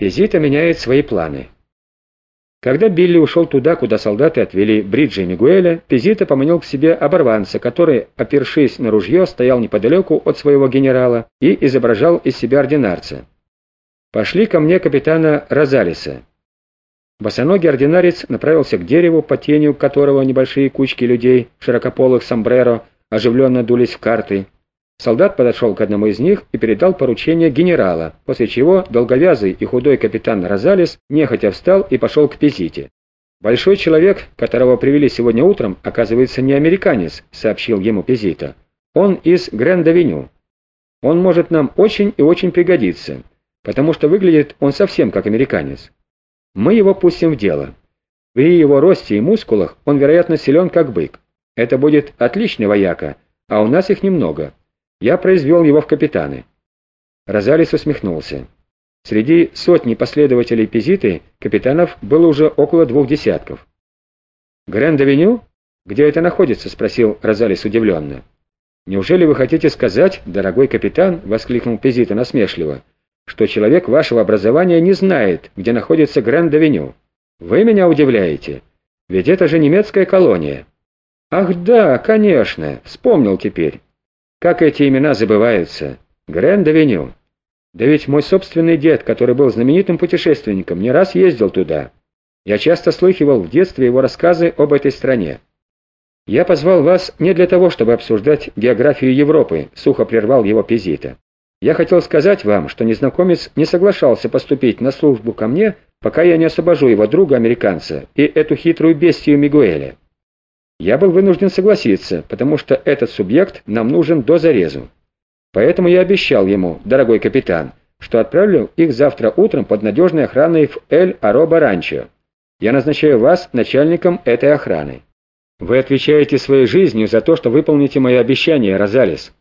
Пизита меняет свои планы. Когда Билли ушел туда, куда солдаты отвели Бриджа и Мигуэля, Пизита поманил к себе оборванца, который, опершись на ружье, стоял неподалеку от своего генерала и изображал из себя ординарца. «Пошли ко мне капитана Розалиса». Босоногий ординарец направился к дереву, по тенью которого небольшие кучки людей широкополых сомбреро оживленно дулись в карты. Солдат подошел к одному из них и передал поручение генерала, после чего долговязый и худой капитан Розалис нехотя встал и пошел к Пизите. «Большой человек, которого привели сегодня утром, оказывается не американец», — сообщил ему Пизита. «Он из Гранд-Авеню. Он может нам очень и очень пригодиться, потому что выглядит он совсем как американец. Мы его пустим в дело. При его росте и мускулах он, вероятно, силен как бык. Это будет отличный вояка, а у нас их немного». Я произвел его в капитаны. Розалис усмехнулся. Среди сотни последователей Пизиты капитанов было уже около двух десятков. «Гранд-авеню? Где это находится?» — спросил Розалис удивленно. «Неужели вы хотите сказать, дорогой капитан?» — воскликнул Пизита насмешливо, «что человек вашего образования не знает, где находится Гранд-авеню. Вы меня удивляете, ведь это же немецкая колония». «Ах да, конечно, вспомнил теперь». Как эти имена забываются? Грэнд-авеню. Да ведь мой собственный дед, который был знаменитым путешественником, не раз ездил туда. Я часто слыхивал в детстве его рассказы об этой стране. Я позвал вас не для того, чтобы обсуждать географию Европы, сухо прервал его Пизита. Я хотел сказать вам, что незнакомец не соглашался поступить на службу ко мне, пока я не освобожу его друга-американца и эту хитрую бестию Мигуэля. Я был вынужден согласиться, потому что этот субъект нам нужен до зарезу. Поэтому я обещал ему, дорогой капитан, что отправлю их завтра утром под надежной охраной в Эль-Ароба-Ранчо. Я назначаю вас начальником этой охраны. Вы отвечаете своей жизнью за то, что выполните мои обещания, Розалис.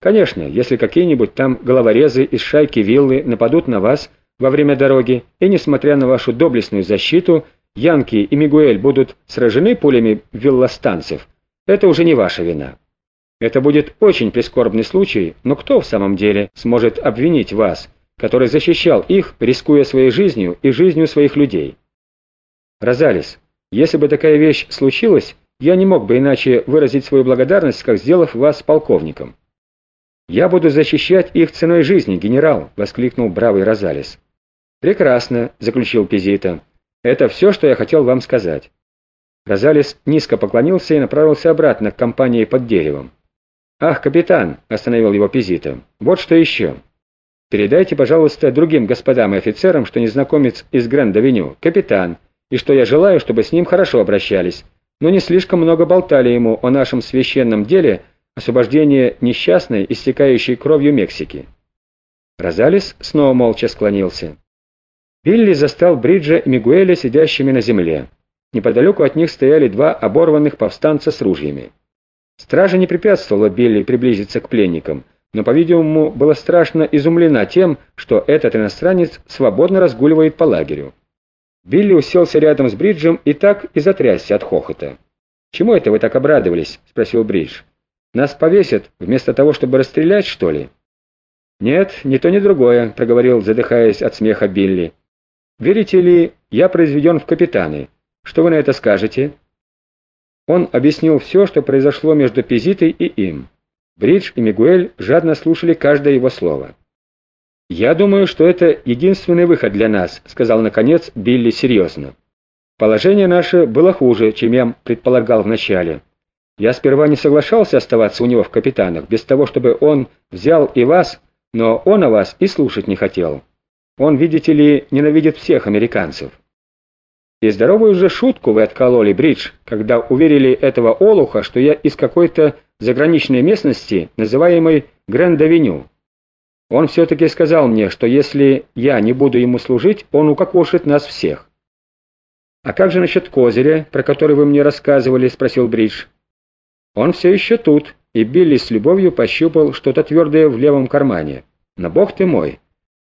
Конечно, если какие-нибудь там головорезы из шайки виллы нападут на вас во время дороги, и, несмотря на вашу доблестную защиту, Янки и Мигуэль будут сражены пулями виллостанцев, это уже не ваша вина. Это будет очень прискорбный случай, но кто в самом деле сможет обвинить вас, который защищал их, рискуя своей жизнью и жизнью своих людей? Розалис, если бы такая вещь случилась, я не мог бы иначе выразить свою благодарность, как сделав вас полковником. «Я буду защищать их ценой жизни, генерал!» — воскликнул бравый Розалис. «Прекрасно!» — заключил Пизита. Это все, что я хотел вам сказать». Розалис низко поклонился и направился обратно к компании под деревом. «Ах, капитан!» — остановил его Пизита. «Вот что еще. Передайте, пожалуйста, другим господам и офицерам, что незнакомец из Гранд-авеню — капитан, и что я желаю, чтобы с ним хорошо обращались, но не слишком много болтали ему о нашем священном деле освобождения несчастной, истекающей кровью Мексики». Розалис снова молча склонился. Билли застал Бриджа и Мигуэля сидящими на земле. Неподалеку от них стояли два оборванных повстанца с ружьями. Стража не препятствовала Билли приблизиться к пленникам, но, по-видимому, была страшно изумлена тем, что этот иностранец свободно разгуливает по лагерю. Билли уселся рядом с Бриджем и так и затрясся от хохота. «Чему это вы так обрадовались?» — спросил Бридж. «Нас повесят, вместо того, чтобы расстрелять, что ли?» «Нет, ни то, ни другое», — проговорил, задыхаясь от смеха Билли. Верите ли, я произведен в капитаны. Что вы на это скажете?» Он объяснил все, что произошло между Пизитой и им. Бридж и Мигуэль жадно слушали каждое его слово. «Я думаю, что это единственный выход для нас», — сказал наконец Билли серьезно. «Положение наше было хуже, чем я предполагал вначале. Я сперва не соглашался оставаться у него в капитанах, без того, чтобы он взял и вас, но он о вас и слушать не хотел. Он, видите ли, ненавидит всех американцев. И здоровую же шутку вы откололи, Бридж, когда уверили этого олуха, что я из какой-то заграничной местности, называемой Гранд-Авеню. Он все-таки сказал мне, что если я не буду ему служить, он укокошит нас всех. «А как же насчет козыря, про который вы мне рассказывали?» — спросил Бридж. «Он все еще тут», и Билли с любовью пощупал что-то твердое в левом кармане. «Но бог ты мой!»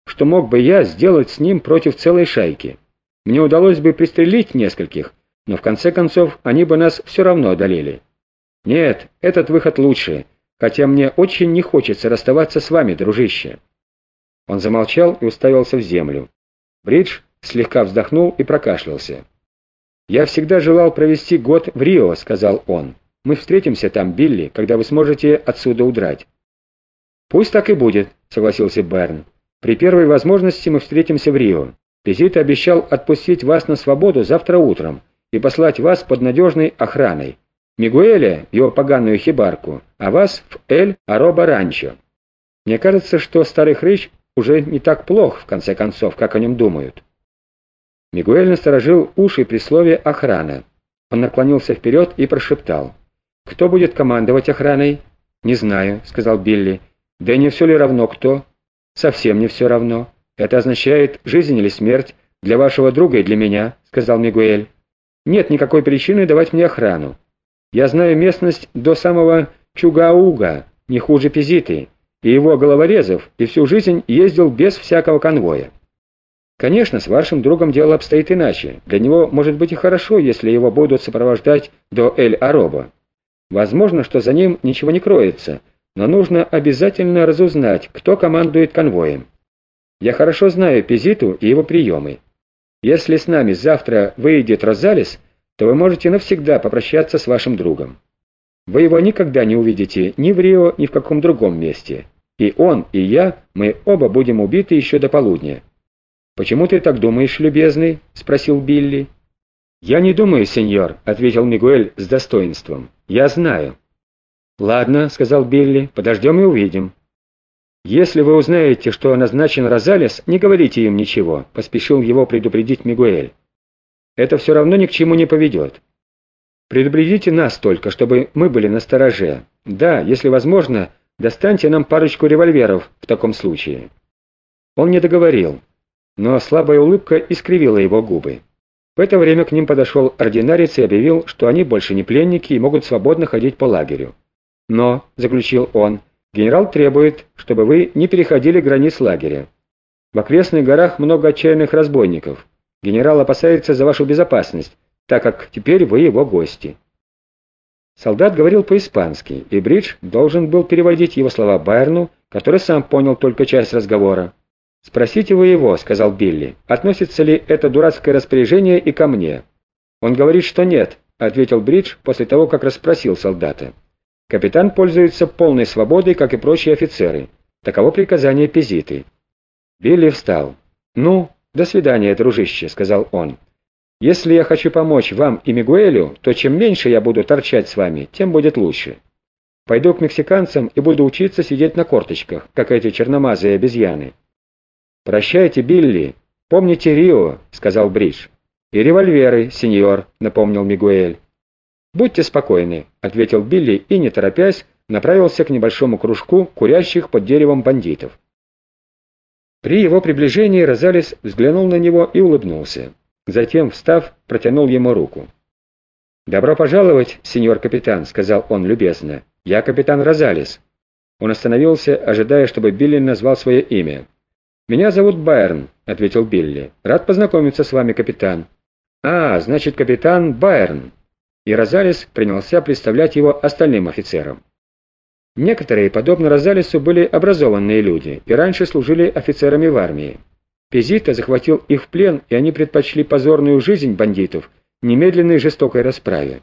Что мог бы я сделать с ним против целой шайки. Мне удалось бы пристрелить нескольких, но в конце концов они бы нас все равно одолели. Нет, этот выход лучше, хотя мне очень не хочется расставаться с вами, дружище». Он замолчал и уставился в землю. Бридж слегка вздохнул и прокашлялся. «Я всегда желал провести год в Рио», — сказал он. «Мы встретимся там, Билли, когда вы сможете отсюда удрать». «Пусть так и будет», — согласился Берн. «При первой возможности мы встретимся в Рио. Пизит обещал отпустить вас на свободу завтра утром и послать вас под надежной охраной. Мигуэля его поганую хибарку, а вас в Эль-Ароба-Ранчо. Мне кажется, что старый хрыч уже не так плох, в конце концов, как о нем думают». Мигуэль насторожил уши при слове «охрана». Он наклонился вперед и прошептал. «Кто будет командовать охраной?» «Не знаю», — сказал Билли. «Да не все ли равно кто?» «Совсем не все равно. Это означает жизнь или смерть для вашего друга и для меня», — сказал Мигуэль. «Нет никакой причины давать мне охрану. Я знаю местность до самого Чугауга, не хуже Пизиты, и его головорезов, и всю жизнь ездил без всякого конвоя. Конечно, с вашим другом дело обстоит иначе. Для него может быть и хорошо, если его будут сопровождать до Эль-Ароба. Возможно, что за ним ничего не кроется, но нужно обязательно разузнать, кто командует конвоем. Я хорошо знаю Пизиту и его приемы. Если с нами завтра выйдет Розалис, то вы можете навсегда попрощаться с вашим другом. Вы его никогда не увидите ни в Рио, ни в каком другом месте. И он, и я, мы оба будем убиты еще до полудня. «Почему ты так думаешь, любезный?» — спросил Билли. «Я не думаю, сеньор», — ответил Мигуэль с достоинством. «Я знаю». «Ладно», — сказал Билли, — «подождем и увидим». «Если вы узнаете, что назначен Розалес, не говорите им ничего», — поспешил его предупредить Мигуэль. «Это все равно ни к чему не поведет. Предупредите нас только, чтобы мы были на стороже. Да, если возможно, достаньте нам парочку револьверов в таком случае». Он не договорил но слабая улыбка искривила его губы. В это время к ним подошел ординарец и объявил, что они больше не пленники и могут свободно ходить по лагерю. «Но», — заключил он, — «генерал требует, чтобы вы не переходили границ лагеря. В окрестных горах много отчаянных разбойников. Генерал опасается за вашу безопасность, так как теперь вы его гости». Солдат говорил по-испански, и Бридж должен был переводить его слова Байерну, который сам понял только часть разговора. «Спросите вы его», — сказал Билли, — «относится ли это дурацкое распоряжение и ко мне?» «Он говорит, что нет», — ответил Бридж после того, как расспросил солдата. «Капитан пользуется полной свободой, как и прочие офицеры. Таково приказание Пизиты». Билли встал. «Ну, до свидания, дружище», — сказал он. «Если я хочу помочь вам и Мигуэлю, то чем меньше я буду торчать с вами, тем будет лучше. Пойду к мексиканцам и буду учиться сидеть на корточках, как эти черномазые обезьяны». «Прощайте, Билли. Помните Рио», — сказал Бридж. «И револьверы, сеньор», — напомнил Мигуэль. «Будьте спокойны», — ответил Билли и, не торопясь, направился к небольшому кружку курящих под деревом бандитов. При его приближении Розалис взглянул на него и улыбнулся. Затем, встав, протянул ему руку. «Добро пожаловать, сеньор капитан», — сказал он любезно. «Я капитан Розалис». Он остановился, ожидая, чтобы Билли назвал свое имя. «Меня зовут Байерн», — ответил Билли. «Рад познакомиться с вами, капитан». «А, значит, капитан Байерн». И Розалис принялся представлять его остальным офицерам. Некоторые, подобно Розалису, были образованные люди и раньше служили офицерами в армии. Пизита захватил их в плен, и они предпочли позорную жизнь бандитов немедленной жестокой расправе.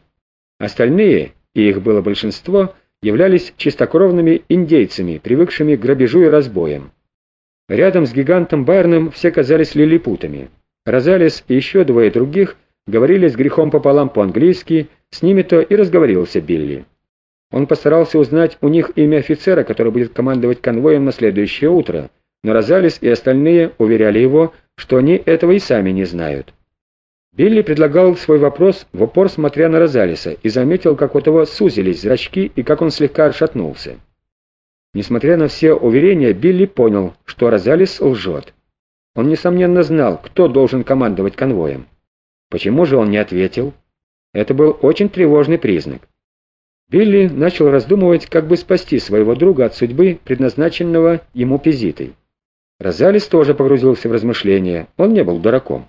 Остальные, и их было большинство, являлись чистокровными индейцами, привыкшими к грабежу и разбоям. Рядом с гигантом Байерном все казались лилипутами. Розалис и еще двое других говорили с грехом пополам по-английски, с ними-то и разговорился Билли. Он постарался узнать у них имя офицера, который будет командовать конвоем на следующее утро, но Розалис и остальные уверяли его, что они этого и сами не знают. Билли предлагал свой вопрос в упор, смотря на Розалиса, и заметил, как у того сузились зрачки и как он слегка отшатнулся. Несмотря на все уверения, Билли понял, что Розалис лжет. Он, несомненно, знал, кто должен командовать конвоем. Почему же он не ответил? Это был очень тревожный признак. Билли начал раздумывать, как бы спасти своего друга от судьбы, предназначенного ему пизитой. Розалис тоже погрузился в размышления, он не был дураком.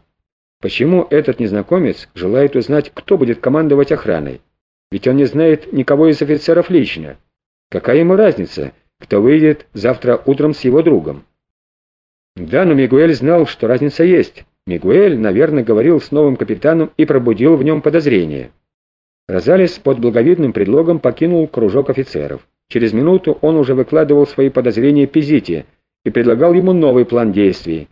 Почему этот незнакомец желает узнать, кто будет командовать охраной? Ведь он не знает никого из офицеров лично. Какая ему разница, кто выйдет завтра утром с его другом. Да, но Мигуэль знал, что разница есть. Мигуэль, наверное, говорил с новым капитаном и пробудил в нем подозрение. Розалис под благовидным предлогом покинул кружок офицеров. Через минуту он уже выкладывал свои подозрения Пизите и предлагал ему новый план действий.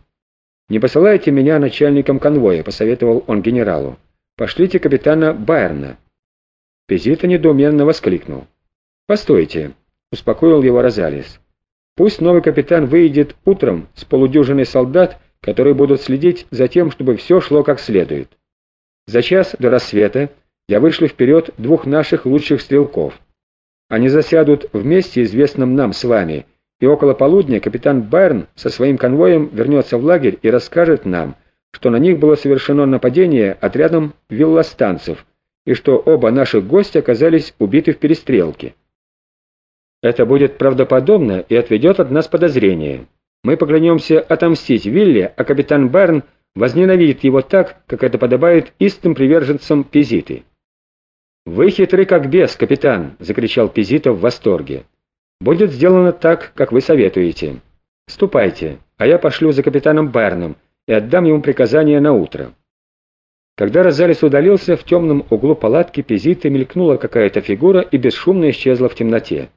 «Не посылайте меня начальником конвоя», — посоветовал он генералу. «Пошлите капитана Байерна». Пизита недоуменно воскликнул. «Постойте», — успокоил его Розалис. «Пусть новый капитан выйдет утром с полудюжиной солдат, которые будут следить за тем, чтобы все шло как следует. За час до рассвета я вышлю вперед двух наших лучших стрелков. Они засядут в месте, известном нам с вами, и около полудня капитан Байрн со своим конвоем вернется в лагерь и расскажет нам, что на них было совершено нападение отрядом виллостанцев, и что оба наших гостя оказались убиты в перестрелке. Это будет правдоподобно и отведет от нас подозрение. Мы поклянемся отомстить Вилле, а капитан Байрн возненавидит его так, как это подобает истым приверженцам Пизиты. «Вы хитры как бес, капитан!» — закричал Пизита в восторге. «Будет сделано так, как вы советуете. Ступайте, а я пошлю за капитаном Барном и отдам ему приказание на утро». Когда Розалис удалился, в темном углу палатки Пизиты мелькнула какая-то фигура и бесшумно исчезла в темноте.